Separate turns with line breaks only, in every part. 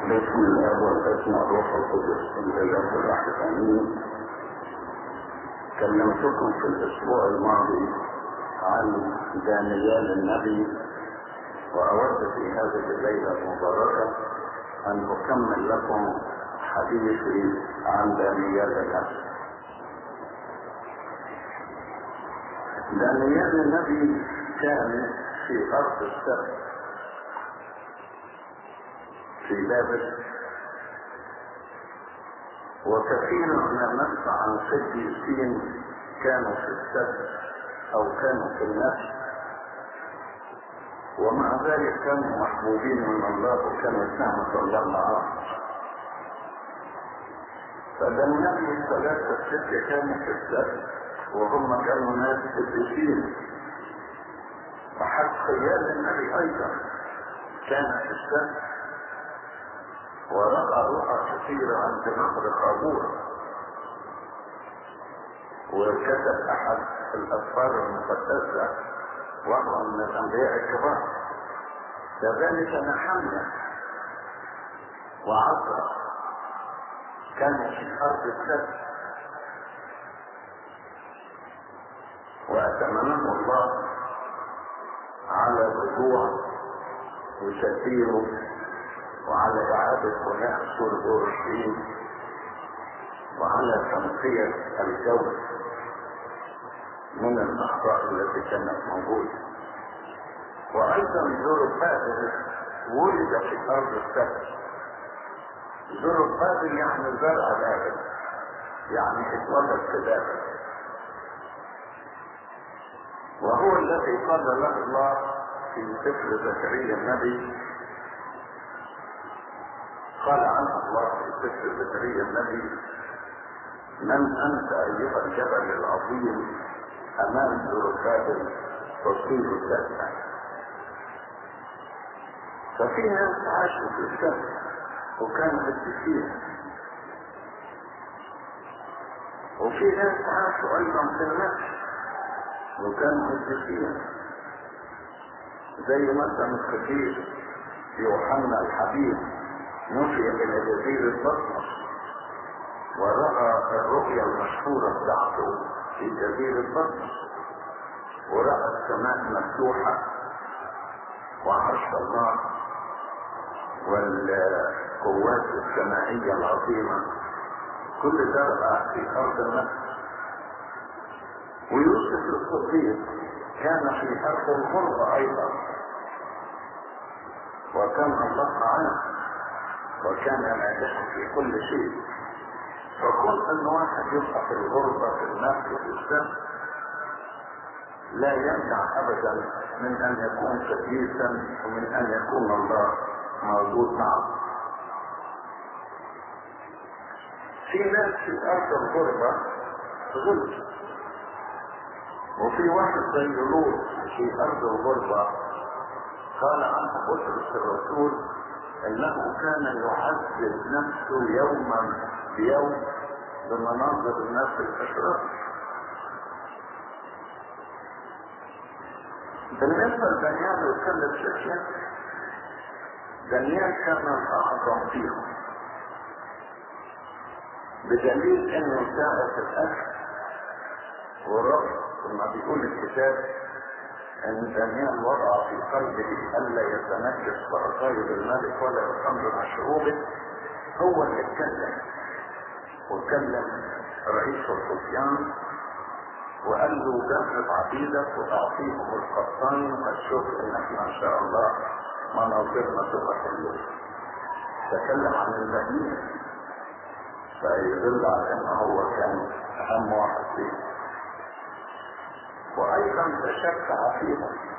بسم الله والاسم الروح القدس الاله الواحد امين كلمتكم في الأسبوع الماضي عن دانيال النبي وأود في هذه الليلة المباركه أن أكمل لكم حديثي عن دانيال النبي. دانيال النبي كان في أرض السبت. في بابل وكثير من الناس عن قديسين كانوا في السبت أو كانوا في النفس. ومع ذلك كانوا محبوبين من الله وكانت نعمة الله معهم فده النبي ثلاثة ستة كانوا في السبت وهم كانوا ناس قديسين وحتى خيال النبي أيضا كان في السبت. ورأى رؤى كثيرة عند نهر خابور وكتب أحد الأسفار المقدسة وهو من الأنبياء الكبار. كذلك نحمية وعصر كانوا في أرض السبت. وأتمنه الله على رجوع وتدبيره وعلى إعادة بناء سور أورشليم وعلى تنقية الجو من الأخطاء التي كانت موجودة وأيضا زربابل ولد في أرض السبت زربابل يعني زرع بابل يعني اتولد في بابل وهو الذي قال له الله في سفر زكريا النبي قال عنه الله في سفر زكريا النبي من أنت أيها الجبل العظيم أمام زرقابل تصير الدفع ففي ناس عاشوا في السبت وكانوا متفقين وفي ناس عاشوا أيضا في النفس وكانوا متفقين زي مثلا القديس يوحنا الحبيب. نفي إلى جزيرة بطمس ورأى الرؤيا المشهورة بتاعته في جزيرة بطمس ورأى السماء مفتوحة وعرش الله والقوات السمائية العظيمة كل ده رأى في أرض النفس ويوسف الصديق كان في أرض الغربة أيضا. وكان الله معاه وكان ناجحا في كل شيء. فكون أن واحد يبقى في الغربة في النفس في السن لا يمنع ابدا من أن يكون قديسا ومن أن يكون الله موجود معه. في ناس في أرض الغربة غلط وفي واحد زي لوط في أرض الغربة قال عنه بطرس الرسول أنه كان يعذب نفسه يوما بيوم بمناظر الناس الاشرار بالنسبة لدانيال وكلب شكله دانيال كان الاعظم فيهم. بدليل إنه ساعة الأكل والرفض ثم بيقول الكتاب أن دانيال وضع في قلبه الا يتنجس بعصايب الملك ولا بخمر مشروبه هو اللي اتكلم. وكلم رئيس الصبيان وقال له جهز عبيدك وتعطيهم القطان وهتشوف ان إحنا ان شاء الله مناظرنا تبقى حلوة. تكلم عن المدينة. فيدل على ان هو كان أهم واحد فيهم. وأيضا تشفع فيهم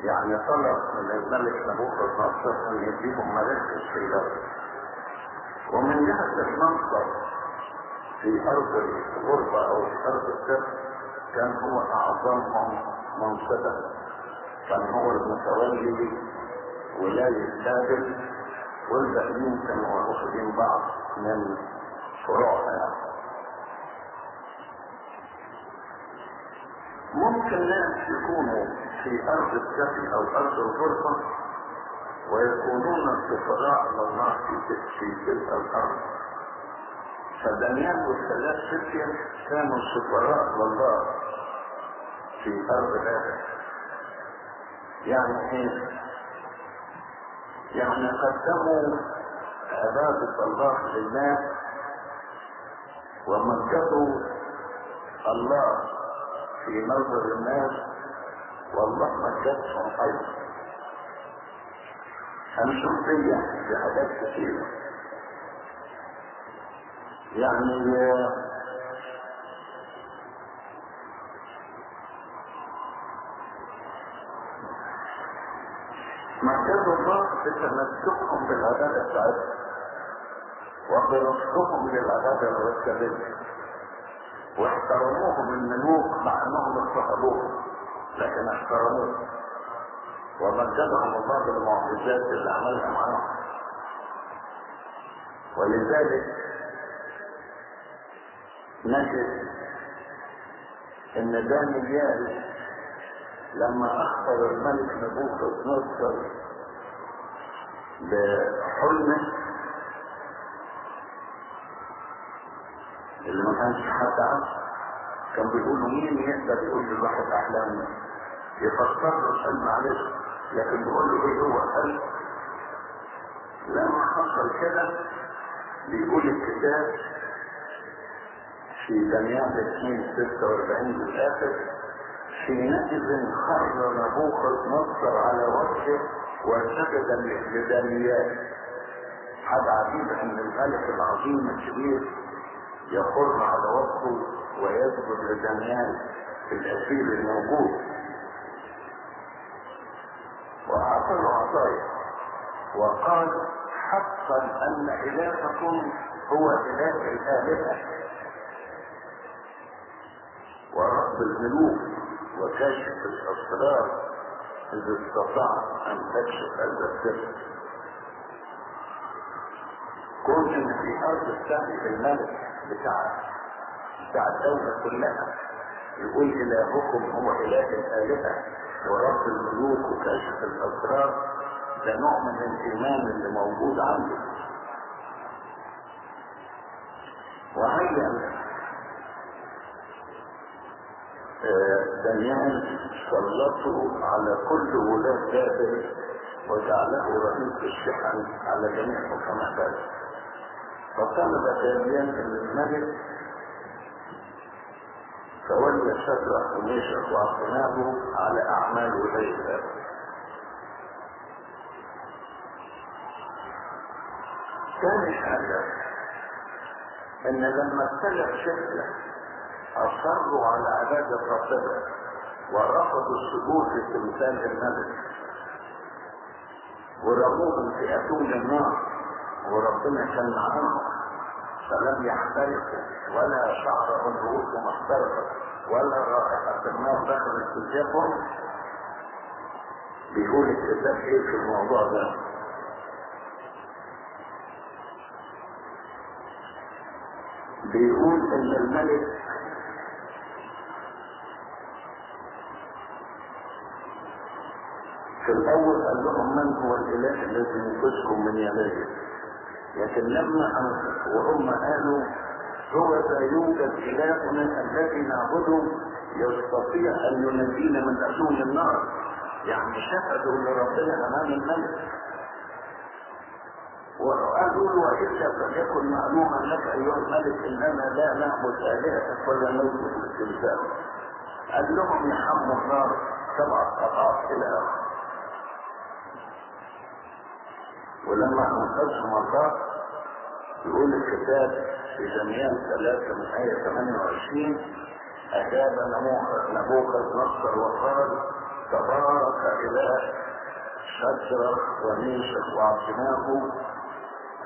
يعني طلب من الملك نبوخذ نصر أن يديهم في الأرض ومن جهة المنصب في أرض الغربة أو في أرض السبت كان هو اعظمهم منصبا. كان هو المتولي ولاية بابل والباقيين كانوا واخدين بعض من فروعها. يعني ممكن ناس يكونوا في أرض السفي أو أرض الغرفة ويكونون سفراء لله في في تلك الأرض. فدانيال والثلاث فتية كانوا سفراء لله في أرض هذا. يعني إيه؟ يعني قدموا عبادة الله للناس ومجدوا الله في نظر الناس والله مجدهم أيضا هنشوف دي في حاجات كتيرة يعني مركز الله بتمسكهم بالعبادة بتاعتهم وبرفضهم للعبادة المرتبة واحترموهم الملوك مع أنهم اضطهدوهم لكن احترموهم ومجدهم الله بالمعجزات اللي عملها معاهم. ولذلك نجد إن دانيال لما اخبر الملك نبوخذ نصر بحلمه اللي ما كانش حد عارف كان بيقولوا مين يقدر يقول للواحد أحلامه؟ يفسر له الحلم عليه لكن بيقول له إيه هو الحلم؟ لما حصل كده. بيقول الكتاب في دانيال 2 46 بالاخر حينئذ خر نبوخذ نصر على وجهه وسجد لدانيال حاجة عجيبة ان الملك العظيم الكبير. يخر على وجهه ويسجد لدانيال الأسير الموجود. واعطى عطايا وقال حقا أن إلهكم هو إله الآلهة. ورب الملوك وكاشف الأسرار اذا استطاع أن تكشف هذا السر كنت في أرض الثاني الملك بتاع بتاع الدولة كلها يقول إلهكم هو إله الآلهة. ورب الملوك وكاشف الأسرار ده نوع من الإيمان اللي موجود عنده. وهيا. دانيال سلطه على كل ولاة بابل. وجعله رئيس الشحن على جميع حكماء بابل. فطلب من الملك تولى شدرح وميشك وعصناه على ولاية بابل ثاني حاجة أن لما ابتلع شدة اصروا على عبادة ربنا ورفضوا السجود لتمثال الملك ورموهم في أتون النار. وربنا كان معاهم. فلم يحترقوا ولا شعرهم رؤوسهم احترقت ولا رائحة النار دخلت في بيقول الكتاب إيه في الموضوع ده؟ بيقول إن الملك في الأول قال لهم من هو الإله الذي ينقذكم من يديه؟ لكن لما وهم قالوا هو لا يوجد الهنا الذي نعبده يستطيع أن ينجينا من اتون النار. يعني شهدوا لربنا أمام الملك. وقالوا له والا فليكن معلوما لك أيها الملك إننا لا نعبد الهتك ولا نسجد للتمثال قال لهم يحموا النار سبع قطعات إلى آخر. ولما انقذهم الله يقول الكتاب في دانيال 3 من آية 28 أجاب نبوخذ نصر وقال تبارك إله شجرة وميشك وعبدناه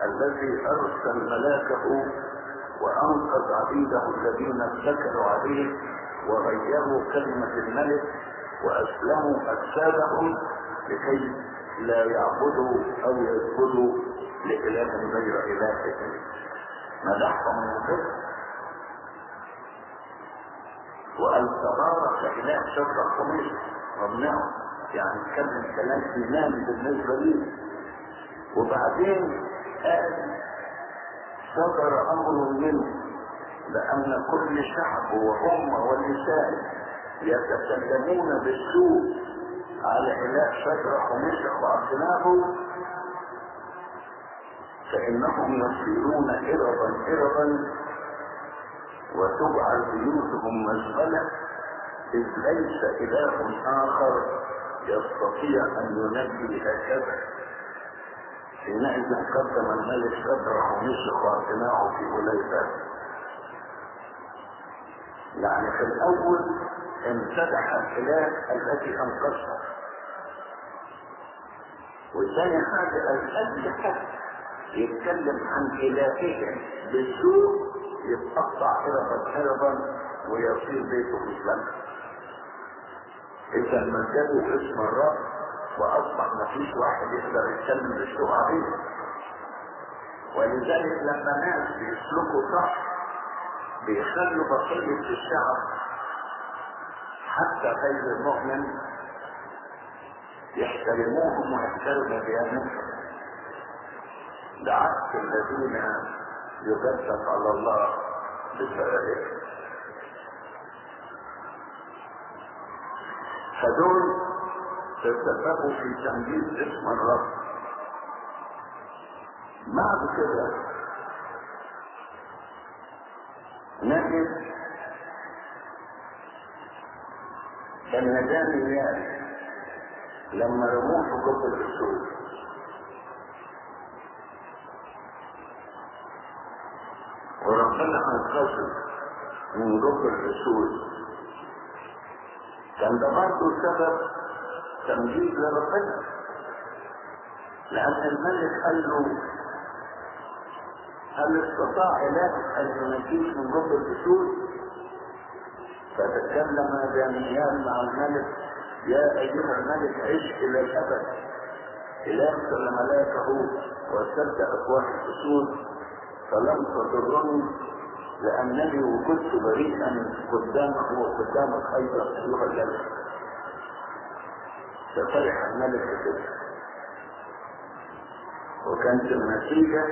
الذي أرسل ملاكه وأنقذ عبيده الذين اتكلوا عليه وغيروا كلمة الملك وأسلموا أجسادهم لكي لا يعبدوا أو يسجدوا لإله غير إلههم مدحهم من الفكر وقال تبارك إله شر الخميس ربناه يعني كلم كلام إيمان بالنسبة لي. وبعدين قال صدر أمر منه. لأن كل شعب وأمة ونساء يتكلمون بالسوء. على إله شجرة ومشق وعبدناه فإنهم يصيرون اربا اربا وتجعل بيوتهم مشغلة إذ ليس إله آخر يستطيع أن ينجي هكذا حينئذ قدم الملك شدره ومشق وعبدناه في أوليبات يعني في الأول امتدح الإله الذي أنقذه. والثاني حاجة الاجل حد يتكلم عن الههم بالسوء يتقطع هربا هربا ويصير بيته مسلم اذا مجدوا اسم الرب وأصبح ما فيش واحد يقدر يتكلم بالسوء. عليه ولذلك لما ناس بيسلكوا صح بيخلوا بقية الشعب حتى غير المؤمن يحترموهم ويحترموا ديانتهم بعكس الذين يجسد على الله بسببهم فدول تسببوا في تمجيد اسم الرب. بعد كده نجد أن دانيال لما رموه في قبر الاسود وربنا انقذه من قبر الاسود كان ده برضه سبب تمجيد لربنا. لأن الملك قال له هل استطاع إله أن ينجيك من قبر الاسود فتكلم دانيال مع الملك. يا أيها الملك عش إلى الأبد. الارسل ملاكه وسد افواه الاسود فلم تضرني لأنني وجدت بريئا قدامه وقدامك أيضا أيها الملك. ففرح الملك بكده وكانت النتيجة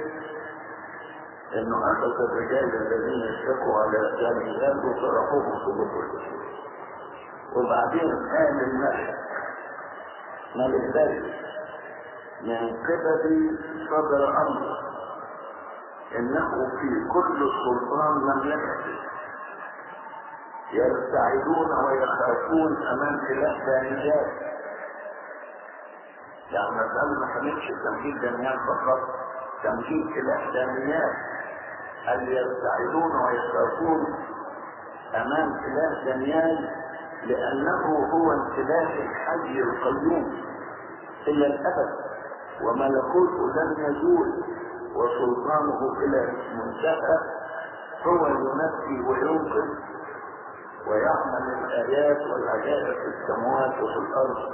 إنه أخذ الرجال الذين اشتكوا على دانيال وطرحوهم في بطل وبعدين قال الملك ملك ذلك من قبل صدر أمر إنه في كل سلطان مملكته يرتعدون ويخافون أمام اله دانيال يعني مسألة ما كانتش تمجيد دانيال فقط تمجيد اله دانيال أن يرتعدون ويخافون أمام إله دانيال لأنه هو الإله الحي القيوم إلى الأبد وملكوته لن يزول وسلطانه إلى منتهى هو ينفي وينقذ ويعمل الآيات والعجائب في السماوات وفي الأرض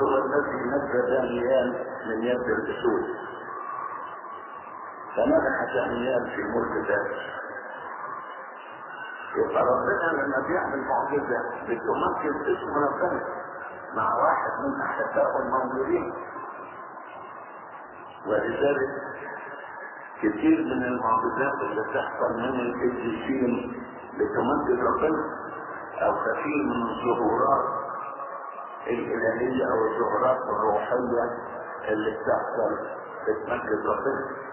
هو الذي نجى دانيال من يد الأسود فنجح دانيال في ملك ذلك. يبقى ربنا لما بيعمل معجزة بتمكن اسم ربنا. مع واحد من أحبائه الموجودين ولذلك كثير من المعجزات اللي تحصل من القديسين بتمجد ربنا أو كثير من الظهورات الإلهية أو الظهورات الروحية اللي بتحصل بتمجد ربنا.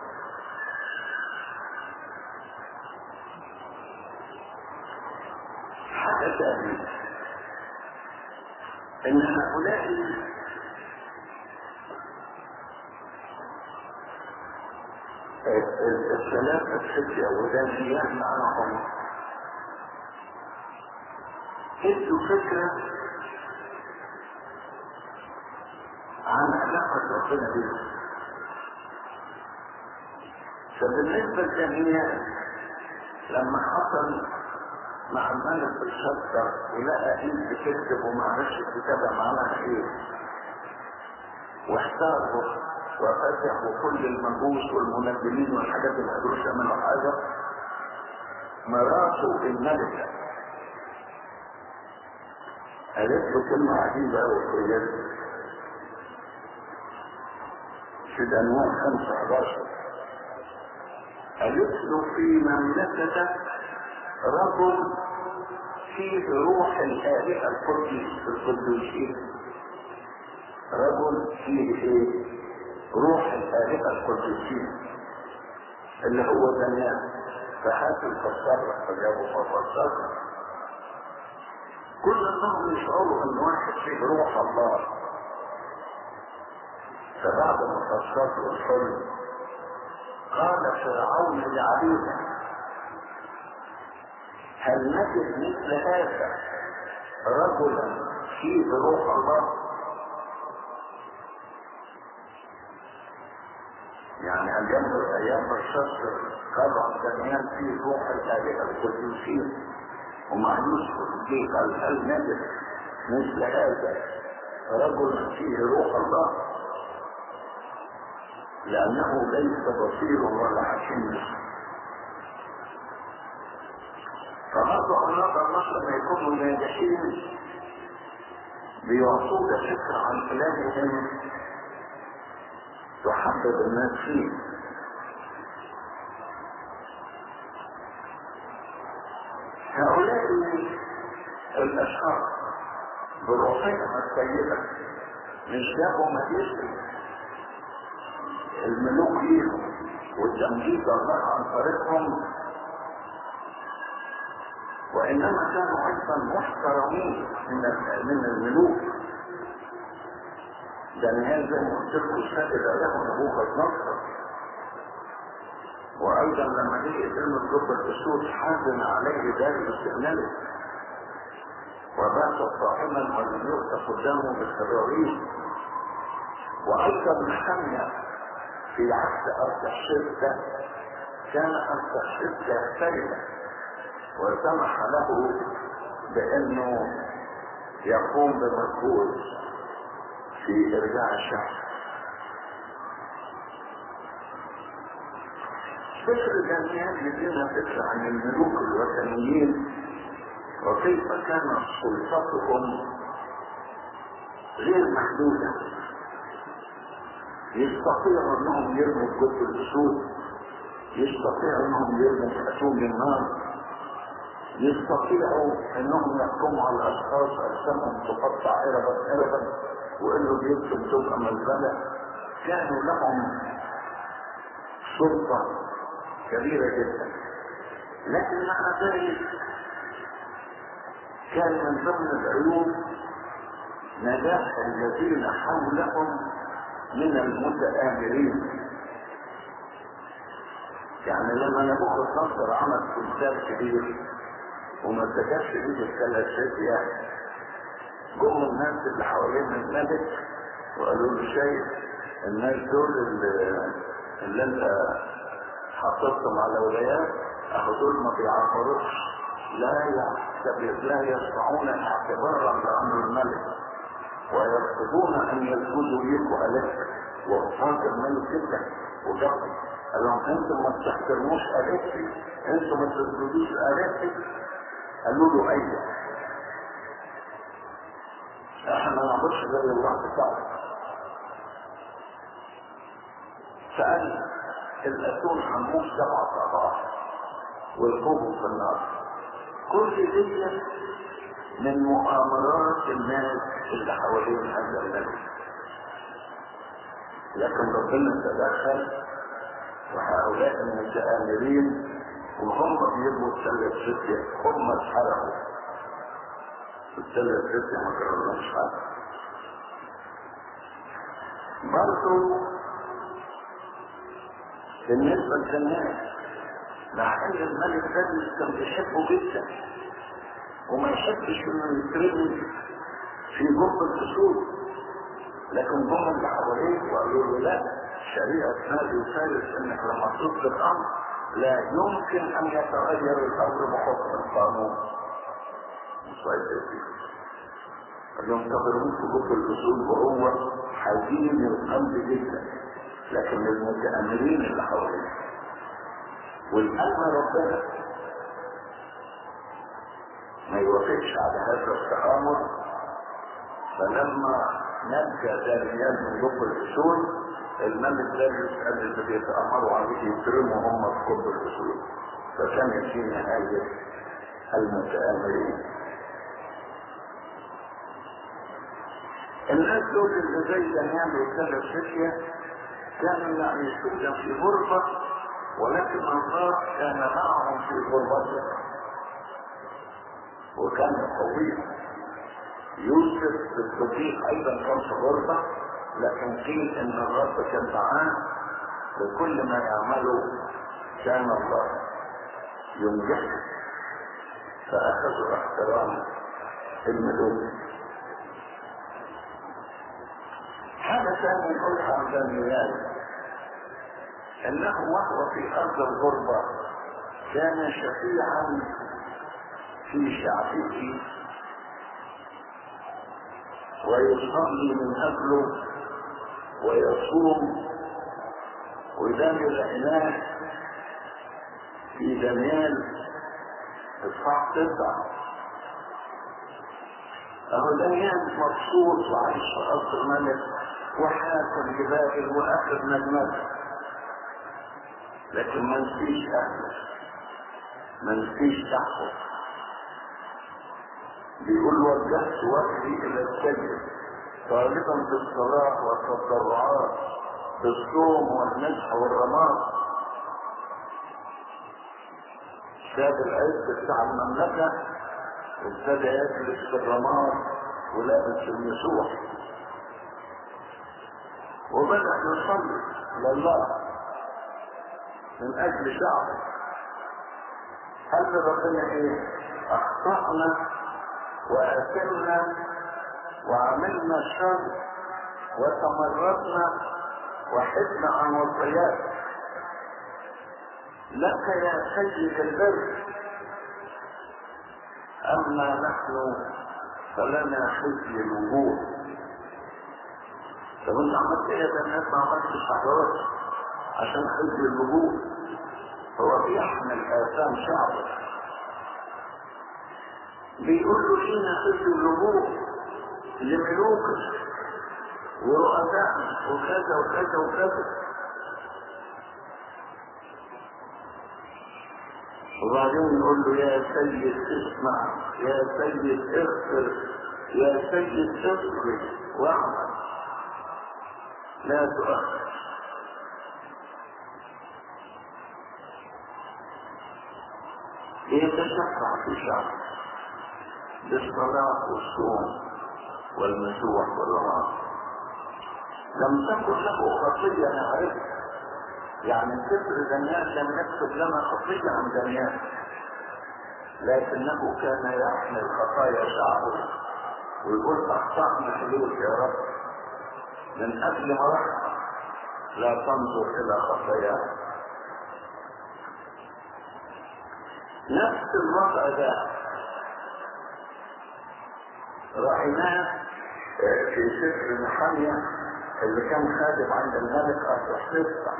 ثانية إن هؤلاء الثلاثة الستة ودانيال معهم. ادوا فكرة عن علاقة ربنا بهم. فبالنسبة لدانيال لما حصل مع الملك الشطر ولقى ايد بتكتب وما عرفش الكتابة معناها إيه واحتار وفتحوا كل المجوس والمنبلين والحاجات اللي قدروش يعملوا حاجة. مراته الملكة قالت له كلمة عجيبة أوي في 5 11 قالت له في مملكتك رجل فيه روح الآلهة القدس القدوسين رجل فيه إيه روح الآلهة القدوسين اللي هو دانيال فهات الفسر فجابوا ففسر كل انهم يشعروا إن واحد فيه روح الله. فبعد ما فسرت الحلم قال فرعون لعبيده هل نجد مثل هذا رجلا فيه روح الله؟ يعني أيام أيام الشر قالوا عن دانيال فيه روح الآلهة القدوسين ومع يوسف الدين قال هل نجد مثل هذا رجل فيه روح الله؟ لأنه ليس بصير ولا حكيم فبرضه أولاد الله لما يكونوا ناجحين بيعطوك فكرة عن إلههم تحبب الناس فيه. هؤلاء الأشخاص بروحهم السيئة مش جابوا مجلس الملوك ليهم وتمجيد الله عن طريقهم. وإنما كانوا أيضا محترمين من من الملوك. دانيال زي ما قلت لكم شهد له نبوخذ نصر وأيضا لما جه يتم الجب الأسود حزن عليه داريوس الملك وبات صائما ولم يؤت قدامه بالتضاريس وأيضا محمية في عهد أرتحشست كان أرتحشست يختلف. وسمح له بأنه يقوم بمجهود في إرجاع الشعب فكر دانيال يدينا فكرة عن الملوك الوثنيين وكيف كانت سلطتهم غير محدودة. يستطيعوا أنهم يرموا الجثة الاسود يستطيعوا أنهم يرموا اتون النار يستطيعوا أنهم يحكموا على الأشخاص اجسامهم تقطع اربا اربا وانه بيكتب تبقى مزبله كانوا لهم سلطة كبيرة جدا. لكن مع ذلك كان من ضمن العيوب نجاح الذين حولهم من المتآمرين. يعني لما نبوخذ نصر عمل تمثال كبير. وما اتجاش ايد الثلاث يعني. جم الناس اللي حوالين الملك وقالوا له شايف الناس دول اللي, اللي انت حطيتهم على ولايات أهو دول ما بيعبروش لا لا يسمعون اعتبارا لأمر الملك ويرفضون أن يسجدوا ليك والك وقصاد الملك جدا. وجبر قال لهم أنتم ما بتحترموش الهتي أنتم ما تسجدوش الهتي قالوا له أيوه إحنا ما نعبدش غير الله بتاعنا سأل الأتون حموش سبع أضعاف والقوم في النار. كل دي من مؤامرات الناس اللي حوالين هذا الملك. لكن ربنا تدخل وهؤلاء المتآمرين وهم بيبقوا الثلاث ستة هم اتحرقوا. الثلاث ستة ما كررناش حاجة. برضه بالنسبة للناس مع ان الملك دانيس كان بيحبه جدا وما يحبش إنه يترمي في جب الاسود لكن جم اللي حواليه وقالوا له لا شريعة نادي وثالث إنك لما تصدر الامر لا يمكن أن يتغير الأمر بحكم القانون. قال لهم كبرون في جب الاسود وهو حزين القلب جدا لكن المتأمرين اللي حواليه والآن ربنا ما يوافقش على هذا التآمر. فلما نجى دانيال من جب الأسود الملك داريوس قال اللي بيتأمروا عليه يترموا هم في قرب الأسود. فكانت في نهاية المتآمرين. الناس دول اللي زي دانيال وثلاث فتية كانوا يعيشون في غربة ولكن الله كان معهم في غربتهم وكان قويا يوسف الصديق أيضا كان في غربة لكن قيل إن الرب كان معاه وكل ما يعمله كان الله ينجحه فاخذوا احترام الملوك حاجة ثانية نقولها عن دانيال أنه وهو في أرض الغربة كان شفيعا في شعبه. ويصلي من أجله ويصوم وده العناية في دانيال إصحاح تسعة. أهو دانيال مبسوط وعايش في أرض الملك وحاكم جبال وأخذ نجمته لكن ما نسيش أهله. ما نسيش تحته بيقول وجهت وجهي إلى السجن. طالبا بالصلاة والتضرعات بالصوم والمسح والرماد. ساب العز بتاع المملكة وابتدى يجلس في الرماد ولابس المسوح وبدأ يصلي لله من أجل شعبه. قال ربنا إيه؟ أخطأنا واثمنا وعملنا الشر وتمردنا وحدنا عن وصيات. لك يا سيد البر اما نحن فلنا خزي الوجوه طب أنت عملت إيه ده الناس ما عملتش حضارات عشان خزي الوجوه هو بيحمل آثام شعبه بيقول له لينا خزي الوجوه لملوكك ورؤسائنا وكذا وكذا وكذا. وبعدين يقول له يا سيد اسمع يا سيد اغفر يا سيد اصبر واعمل. لا تؤخر يتشفع في شعب بالصلاة والصوم. والمسوح والرماد لم تكن له خطية نعرفها يعني سفر دانيال لم يكتب لنا خطية عن دانيال لكنه كان يحمل خطايا شعبه ويقول اخطأنا حلول يا رب. من أجل مرحمة لا تنظر إلى خطاياه نفس الوضع ده رأيناه في سفر نحمية اللي كان خادم عند الملك أرتحشستا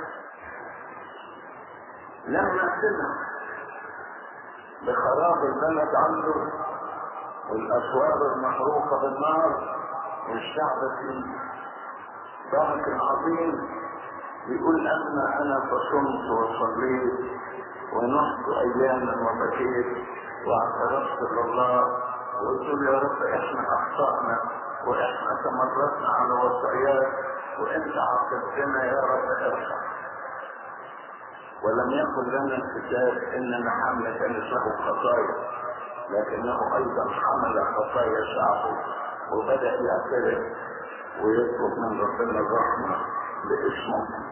لما سمع بخراب البلد عنده والأسوار المحروقة بالنار والشعب في ضغط عظيم يقول أما أنا فصمت وصليت ونحت أياما وبكيت واعترفت لله وقلت له يا رب إحنا أخطأنا. وإحنا تمردنا على وصاياك وانت عاقبتنا يا رب ارحم. ولم يكن لنا الكتاب إننا كانت له خطايا لكنه أيضا حمل خطايا شعبه وبدأ يعترف ويطلب من ربنا الرحمة باسمه.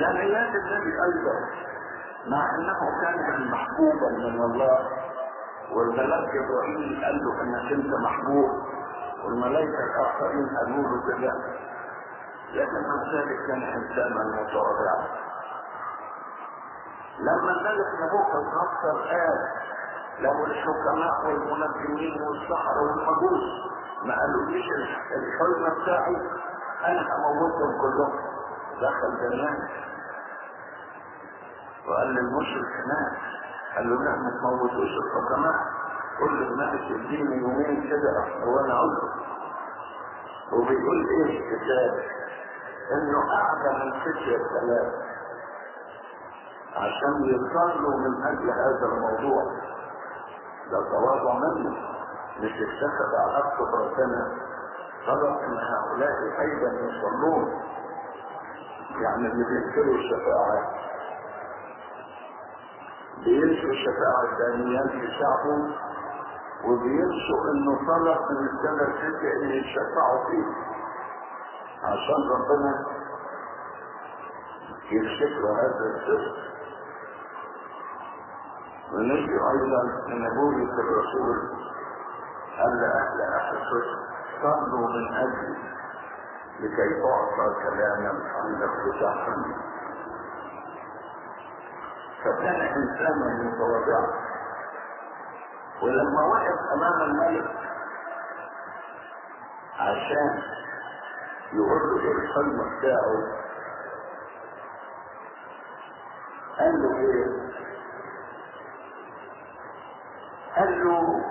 دانيال النبي أيضا مع إنه كان محبوبا من الله والملاك إبراهيم قال له انك أنت محبوب والملائكة الآخرين قالوا له كده لكن مع ذلك كان انسانا متواضعا لما الملك نبوخذ نصر قال له الحكماء والمنجمين والسحرة والمجوس ما قالوليش الحلم بتاعي؟ أنا هموتهم كلهم. دخل جنان. وقال للمشرك هناك. قال له لا ما تموتوش الحكماء كل الناس يديني يومين كده وأنا له وبيقول إيه الكتاب؟ إنه اعلى من فتية ثلاث عشان يصلوا من أجل هذا الموضوع. ده تواضع منه. مش اتخذ علاقته بربنا طلب إن هؤلاء أيضا يصلون. يعني اللي بينكروا الشفاعة بينشوا الشفاعة دانيال في شعبه وبينشوا إنه طلب من السنة الستة ان يشفعوا فيه. عشان ربنا يكشف له هذا السر ونجي أيضا ان بولس الرسول قال لاهل افسس صلوا من اجلي لكي اعطى كلاما عند افتتاح فكان انسانا متواضعا ولما وقف أمام الملك عشان له إيه الحلم بتاعه قال له إيه؟ قال له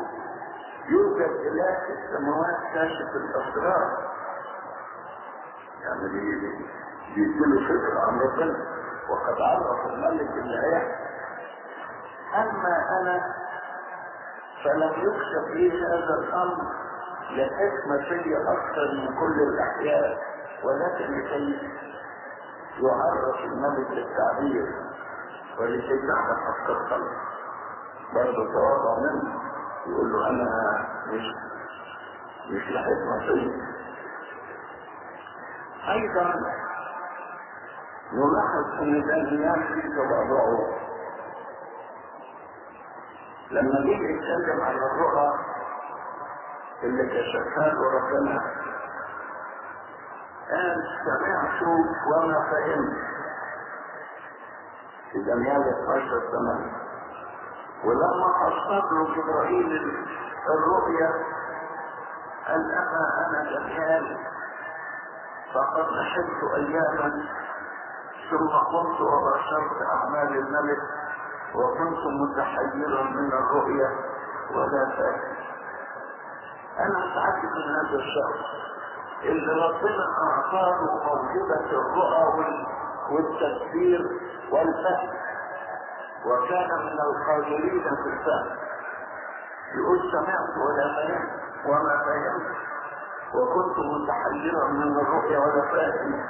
يوجد إله في السماوات كاشف الأسرار. يعني بيديله فكرة عن ربنا. وقد عرف الملك هيحصل أما أنا فلم يكشف لي هذا الأمر لحكمة في أكثر من كل الأحياء ولكن لكي يعرف الملك للتعبير ولكي تعرف حق الخلق برضه تواضع منه يقول له أنا مش مش لحكمة فيه أيضا نلاحظ أن دانيال في تواضعه لما جه يتكلم عن الرؤى اللي كشفها ربنا قال سمعت وما فهمت. في دانيال 12 سنة ولما حصل له جبرائيل الرؤيا قال أما أنا دانيال فقد لحقت أياما. ثم قمت وبشرت أعمال الملك وكنت متحيرا من الرؤيا ولا فاهم أنا متعجب من هذا الشخص اللي ربنا أعطاه موهبة الرؤى والتفسير والفهم وكان من القادرين في الفهم. يقول سمعت ولا فهمت وما فهمت وكنت متحيرا من الرؤيا ولا فاهم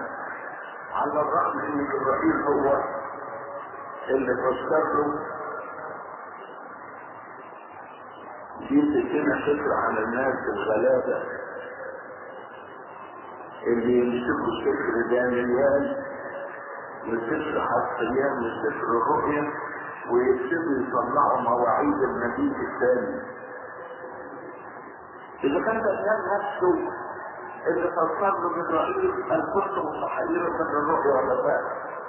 على الرغم إن جبرائيل هو اللي فسر له دي تدينا فكرة عن الناس الغلابة اللي يمسكوا سفر دانيال وسفر حسيان وسفر الرؤيا ويكتبوا يطلعوا مواعيد النبي الثاني. إذا كان دانيال نفسه اللي فسر له جبرائيل أن كنت متحيرا من الرؤيا ولا فاهم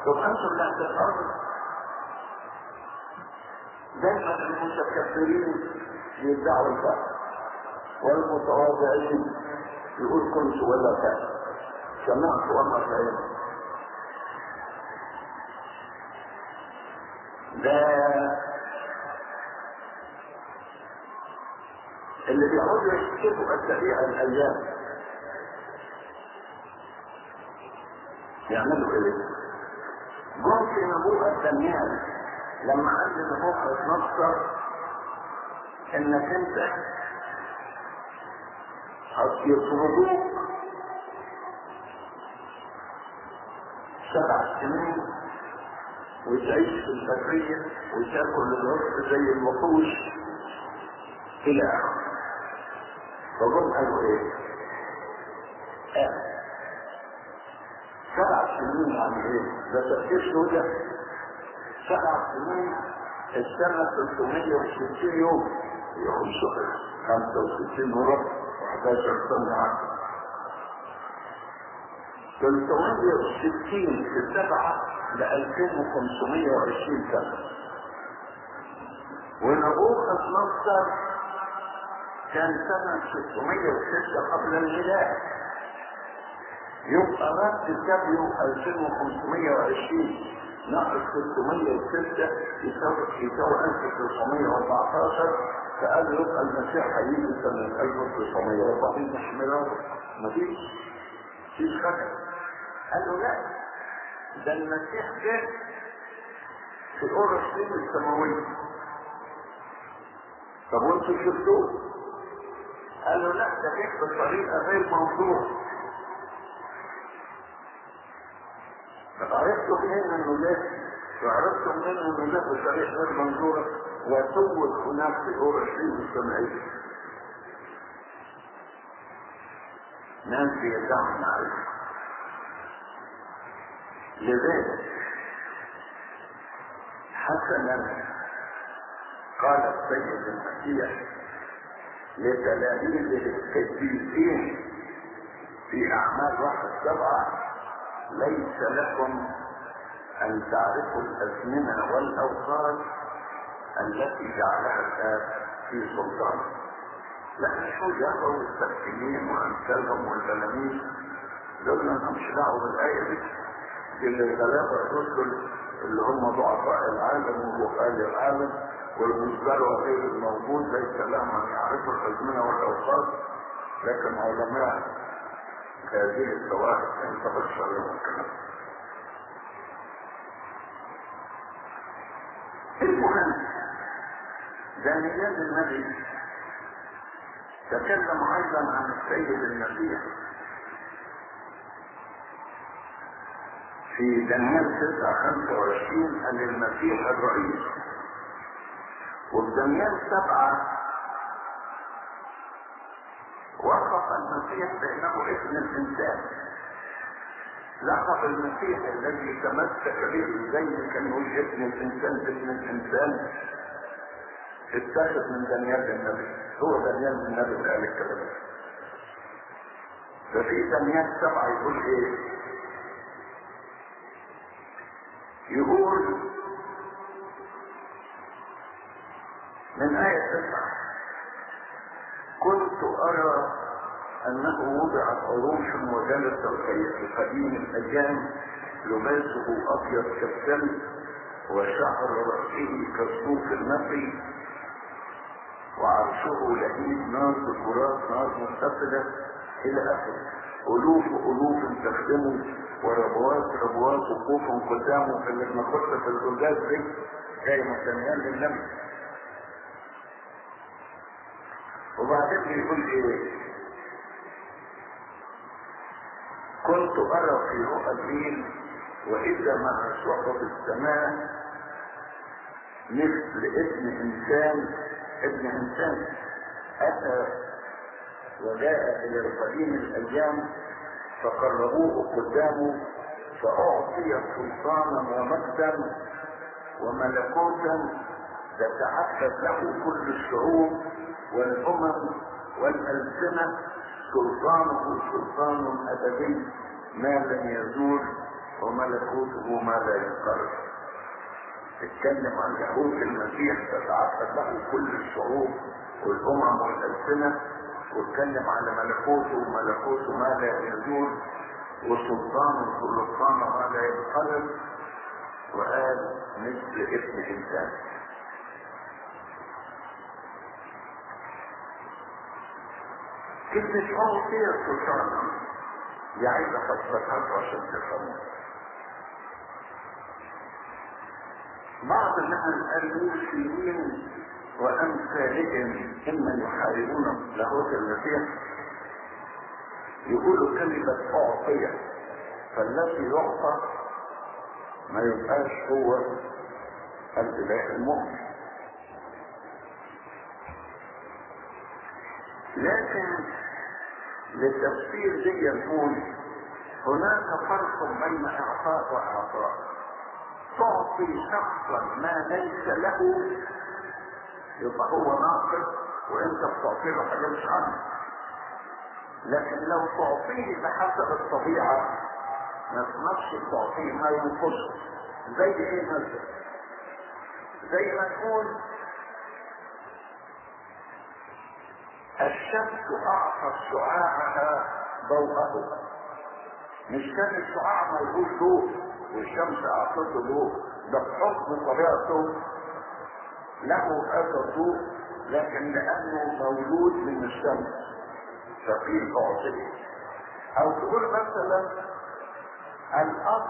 طب أنتم اللي هتفهموا دايما المتكبرين يدعوا الفهم والمتواضعين يقول كنت ولا فاهم سمعت وما فهمت. ده اللي بيقعدوا يكتبوا السريع الأيام. يعملوا إيه؟ جم في نبوءة دانيال لما قال لنبوخذ نصر انك انت يطردوك سبع سنين وتعيش في البرية وتأكل الرز زي الوحوش إلى آخره فجم قالوا إيه؟ آه. سبع سنين يعني إيه؟ ده تفكير سوداء سبع سنين السنة 360 يوم. شهر 65 وربع 11 سنة عقل 360 في سبعة ل 2520 سنة. ونبوخذ نصر كان سنة 606 قبل الميلاد يبقى رد كابيو 2520 ناقص 606 يساوي يساوي 1914 فقال يبقى المسيح هيجي سنة 1940 مش مفيش مفيش خطر قال له لا. ده المسيح جه في اورشليم السماوية طب وانتوا شفتوه؟ قال له لا ده جه بطريقة غير موضوع. طب عرفتوا منين إنه جه؟ وعرفتوا منين إنه جه بطريقة غير منظورة وسوت هناك في اورشليم السماوية ناس يدعوا معرفة لذلك حسنا قال السيد المسيح لتلاميذه القديسين في أعمال واحد سبعة ليس لكم أن تعرفوا الازمنه والأوقات التي جعلها الاب في سلطانه لا مش وجهه والتفكيرين وامثالهم والتلاميذ دول ما لهمش دعوه بالآية دي. اللي الثلاثه الرسل اللي هم ضعفاء العالم وبخال العالم والمصدر غير الموجود ليس لهم أن يعرفوا الازمنه والأوقات. لكن علماء هذه الظواهر انت بشر لهم الكلام المهم دانيال النبي تكلم أيضا عن السيد المسيح في دانيال 9 25 قال المسيح الرئيس. وفي دانيال 7 وصف المسيح بأنه ابن الإنسان. لقب المسيح الذي تمسك به زي كان يقول ابن الإنسان ابن الإنسان. اتخذ من دانيال النبي هو دانيال النبي اللي قال الكلام ده ففي دانيال سبعة يقول إيه؟ يقول من آية تسعة. كنت أرى أنه وضعت عروش وجلس في قديم الأيام لباسه أبيض كالثلج وشعر رأسه كالصوف النقي وعرشه لهيب نار بكرات نار متصلة إلى آخره. ألوف ألوف تخدمه وربوات ربوات وقوف قدامه اللي بناخدها في الجلدات دي جاي مكانيان للنبي وبعدين بيقول إيه؟ كنت أرى في رؤى الليل واذا مع شعب السماء مثل ابن إنسان ابن إنسان أتى وجاء إلى القديم الأيام فقربوه قدامه فأعطي سلطانا ومجدا وملكوتا تتعبد له كل الشعوب والأمم والألسنة سلطانه سلطان أبدي ما لم يزول وملكوته ما لا ينقرض اتكلم عن يهود المسيح تتعبد له كل الشعوب والأمم والألسنة. واتكلم على ملكوته وملكوته ما لا يزول وسلطانه سلطان ما لا ينقرض وقال مثل ابن إنسان. كلمة أعطي سلطانا دي عايزة فلسفتها عشان تفهموا بعض الناس المسلمين وأمثالهم ممن يحاربون لاهوت المسيح يقولوا كلمة أعطية فالذي يعطى ما يبقاش هو الإله المؤمن لكن للتفسير دي يقول هناك فرق بين إعطاء وإعطاء. تعطي شخصا ما ليس له يبقى هو ناقص وإنت بتعطي له حاجة مش عنه. لكن لو تعطيه بحسب الطبيعة ما تنفش تعطيه ما ينقصه زي إيه مثلا؟ زي ما نقول الشمس اعطت شعاعها ضوءه مش كان الشعاع ملهوش ضوء والشمس أعطته ضوء. ده بحكم طبيعته. له هذا الضوء لكن لأنه مولود من الشمس. ففيه اعطيه أو تقول مثلا الاب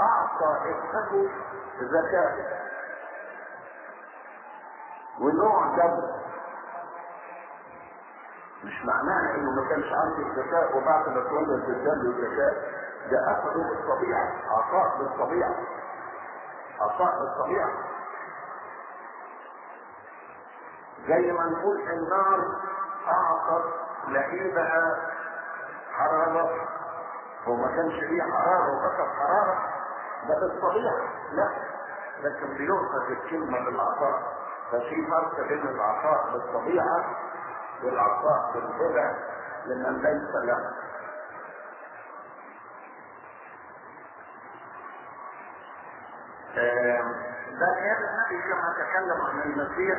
أعطى ابنه ذكاء ونوع دم مش معناها إنه ما كانش عنده الذكاء وبعد ما اتولد اداله الذكاء ده اخذه بالطبيعة عطاء بالطبيعة. عطاء بالطبيعة. زي ما نقول النار أعطت لهيبها حرارة وما كانش ليه حرارة واخذ حرارة. ده بالطبيعة. لا لكن بيوصف الكلمة بالعطاء. ففي فرق بين العطاء بالطبيعة والعطاء بالهبه لمن ليس له. دانيال النبي كما تكلم عن المسيح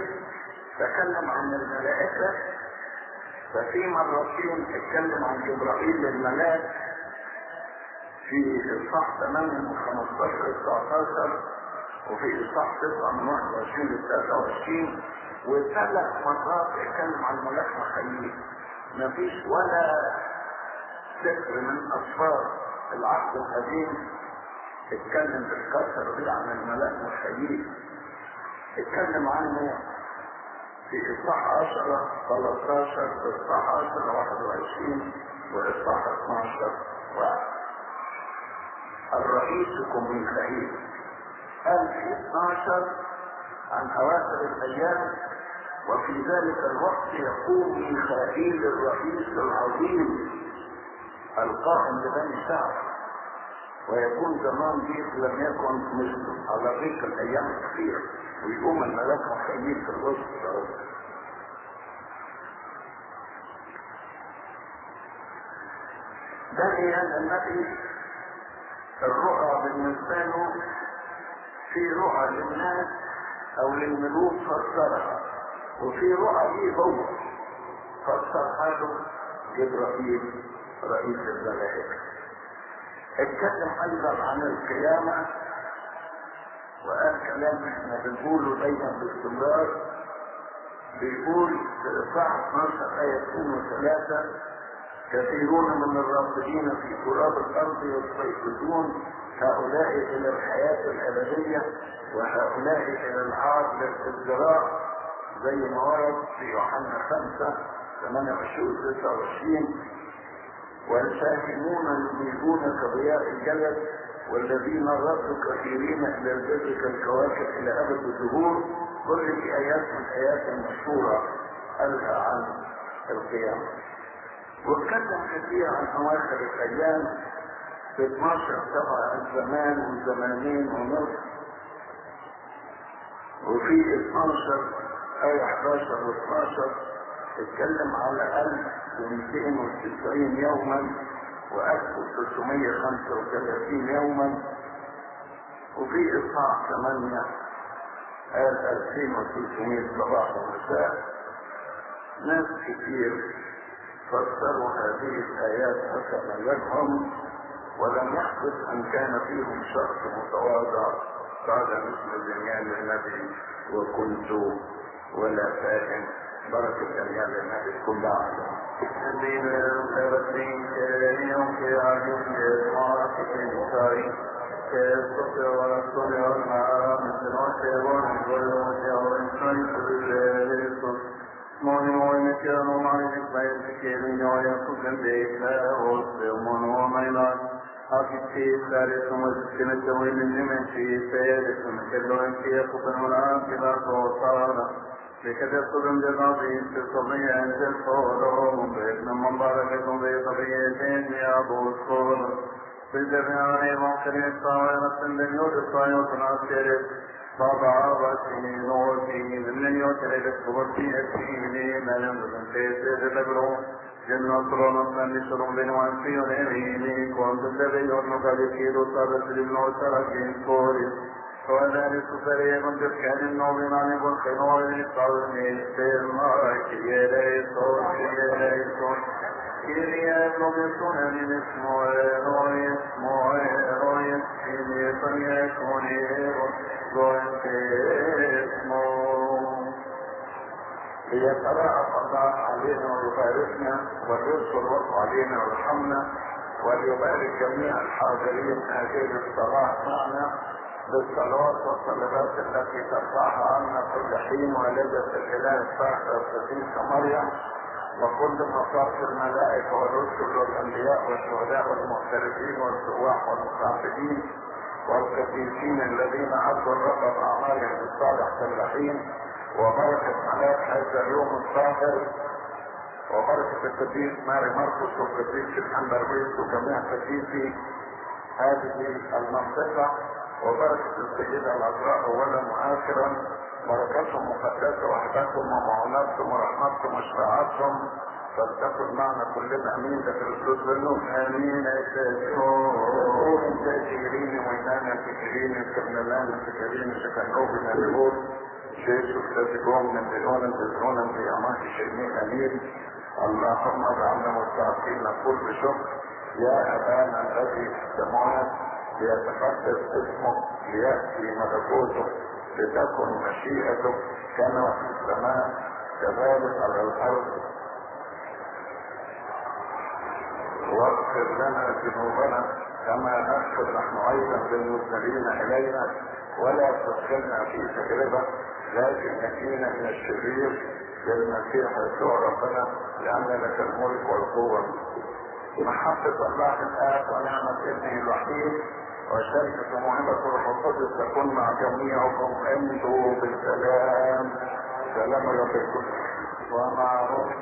تكلم عن الملائكة ففي مرتين اتكلم عن جبرائيل الملاك في إصحاح 8 من 15 ل 19 وفي إصحاح 9 من 21 ل 23 وثلاث مرات اتكلم عن الملاك مخيل مفيش ولا سفر من اسفار العهد القديم اتكلم بالكسر دي عن الملاك مخيل اتكلم عنه في إصحاح 10 13 إصحاح 10 21 وإصحاح 12 واحد. الرئيسكم ميخائيل قال في 12 عن أواخر الأيام وفي ذلك الوقت يقوم ميخائيل الرئيس العظيم القائم لبني شعب ويكون زمان ضيق لم يكن مثله على ضيق الأيام الأخيرة ويقوم الملاك مخيل في الوسط دانيال النبي الرؤى بالنسبة له في رؤى للناس أو للملوك فسرها. وفي ليه هو فسرها له جبرائيل رئيس الملائكة. اتكلم أيضا عن القيامة وقال كلام إحنا بنقوله دايما باستمرار بيقول في اصحاح 12 آية 2 و3 كثيرون من الراقدين في تراب الأرض يستيقظون هؤلاء إلى الحياة الأبدية وهؤلاء إلى العار للازدراء زي ما ورد في يوحنا 5 28 29 والفاهمون يضيفون كضياء الجلد والذين ردوا كثيرين إلى البر كالكواكب إلى أبد الدهور. كل دي آيات من الايات المشهوره قالها عن القيامة. واتكلم كثير عن أواخر الأيام. في 12 سبعة الزمان وزمانين ونصف. وفي 12 آية 11 و 12 اتكلم على 1290 يوما و 1335 يوما. وفي إصحاح 8 قال 2300 صباح ومساء. ناس كتير فسروا هذه الآيات حسب مذهبهم ولم يحدث أن كان فيهم شخص متواضع. قال مثل دانيال النبي وكنت ولا فاهم بركة دانيال النبي كل عام الذين يرسلين كريم في عجب يسمعك في نسائي كيسوك ورسول والمعام مثل وشيبون والوجه والإنسان كل Många mycket om man inte säger till mig jag är så den det som det då inte är på den här till att så لكن يطلب الجنابي في الصبي عند الصور ومبين من بارك في صبيتين يا ابو الصور في الجميع ممكن يستوى من يود الصيوط ناصر بابا بسي نوتي من يوتي لكبرتي أسيني من يمكن تيسير لبرو جنة صلونا من شرم بن وانسي ونيني كنت تبي ورنك بكير صابت للنوتر كين كوري وذلك فريق بكان النوم عن الخنور قومي سيما كيري صوت كيري صوت كيري أبلغ من اسمه روي اسمه روي اسمه فليكن روي اسمه ليتراءف الله علينا ويباركنا وليذكر وقع علينا ويرحمنا وليبارك جميع الحاضرين هذه الصلاة معنا بالصلوات والصلوات التي ترفعها عنا كل حين والدة الإله الصالحة القديسة مريم وكل مصاف الملائكة والرسل والأنبياء والشهداء والمعترفين والسواح والمصاحبين والقديسين الذين عبدوا الرب بأعمالهم الصالح في الحين ملاك هذا اليوم الطاهر وبركة القديس ماري مرقس والقديس الحنبرويس وجميع قديسي هذه المنطقة وبركة السيدة العذراء أولا وآخرا بركاتهم مقدسة وحدتهم ومعوناتهم ورحمتهم وشفاعتهم فلتكن معنا كلنا امين ده في الفلوس منهم امين يسوع تاجرين وإنانا تاجرين كمنانا تاجرين شكنوبنا لبوت تزجون من دون في أماك شيء امين اللهم اجعلنا مستعقين نقول بشكر يا أبانا الذي في السماوات ليتقدس اسمك ليأتي ملكوتك لتكن مشيئتك كما في السماء كذلك على الأرض. واغفر لنا ذنوبنا كما نغفر نحن أيضا للمذنبين إلينا. ولا تدخلنا في تجربة لكن نجينا من الشرير للمسيح يسوع ربنا لأن لك الملك والقوة. محبه الله الآب ونعمة ابنه الوحيد وشركة موهبة الروح القدس تكون مع جميعكم. امضوا بالسلام. سلام الكل ومع روح